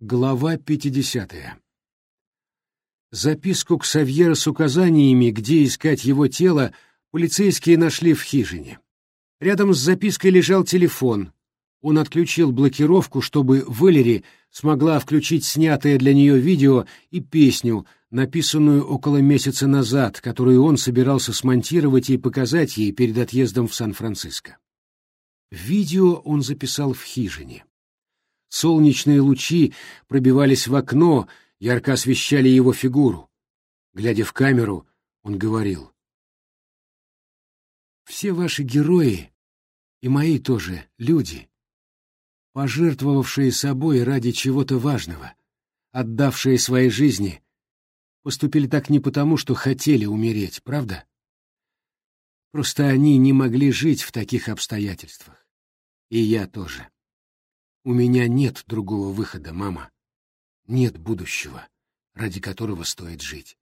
Глава 50. Записку к Савьера с указаниями, где искать его тело, полицейские нашли в хижине. Рядом с запиской лежал телефон. Он отключил блокировку, чтобы Валери смогла включить снятое для нее видео и песню, написанную около месяца назад, которую он собирался смонтировать и показать ей перед отъездом в Сан-Франциско. Видео он записал в хижине. Солнечные лучи пробивались в окно, ярко освещали его фигуру. Глядя в камеру, он говорил. «Все ваши герои, и мои тоже, люди, пожертвовавшие собой ради чего-то важного, отдавшие своей жизни, поступили так не потому, что хотели умереть, правда? Просто они не могли жить в таких обстоятельствах. И я тоже. У меня нет другого выхода, мама. Нет будущего, ради которого стоит жить.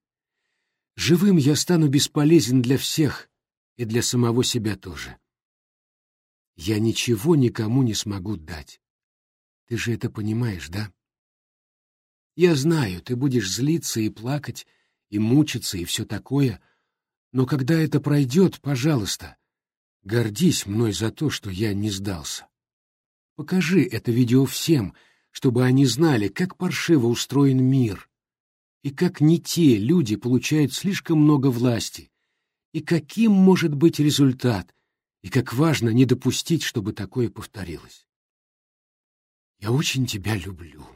Живым я стану бесполезен для всех и для самого себя тоже. Я ничего никому не смогу дать. Ты же это понимаешь, да? Я знаю, ты будешь злиться и плакать, и мучиться, и все такое, но когда это пройдет, пожалуйста, гордись мной за то, что я не сдался. Покажи это видео всем, чтобы они знали, как паршиво устроен мир, и как не те люди получают слишком много власти, и каким может быть результат, и как важно не допустить, чтобы такое повторилось. Я очень тебя люблю.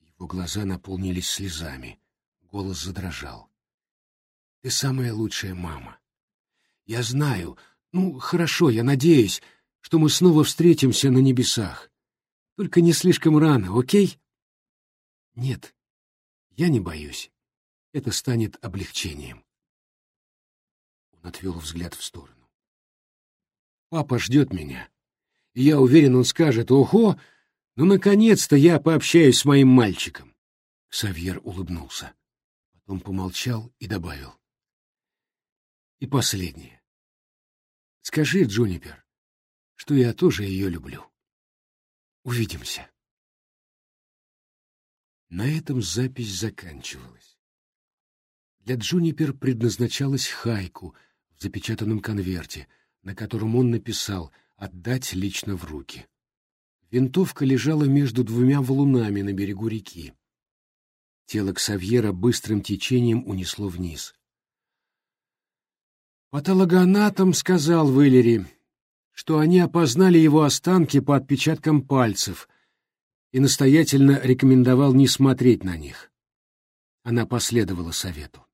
Его глаза наполнились слезами, голос задрожал. Ты самая лучшая мама. Я знаю, ну, хорошо, я надеюсь, что мы снова встретимся на небесах. Только не слишком рано, окей? Нет, я не боюсь. Это станет облегчением. Он отвел взгляд в сторону. Папа ждет меня. И я уверен, он скажет, ого, ну, наконец-то я пообщаюсь с моим мальчиком. Савьер улыбнулся. Потом помолчал и добавил. И последнее. Скажи, Джунипер, что я тоже ее люблю. Увидимся. На этом запись заканчивалась. Для Джунипер предназначалась хайку в запечатанном конверте, на котором он написал «отдать лично в руки». Винтовка лежала между двумя валунами на берегу реки. Тело Ксавьера быстрым течением унесло вниз. Патологоанатом сказал Вылери, что они опознали его останки по отпечаткам пальцев и настоятельно рекомендовал не смотреть на них. Она последовала совету.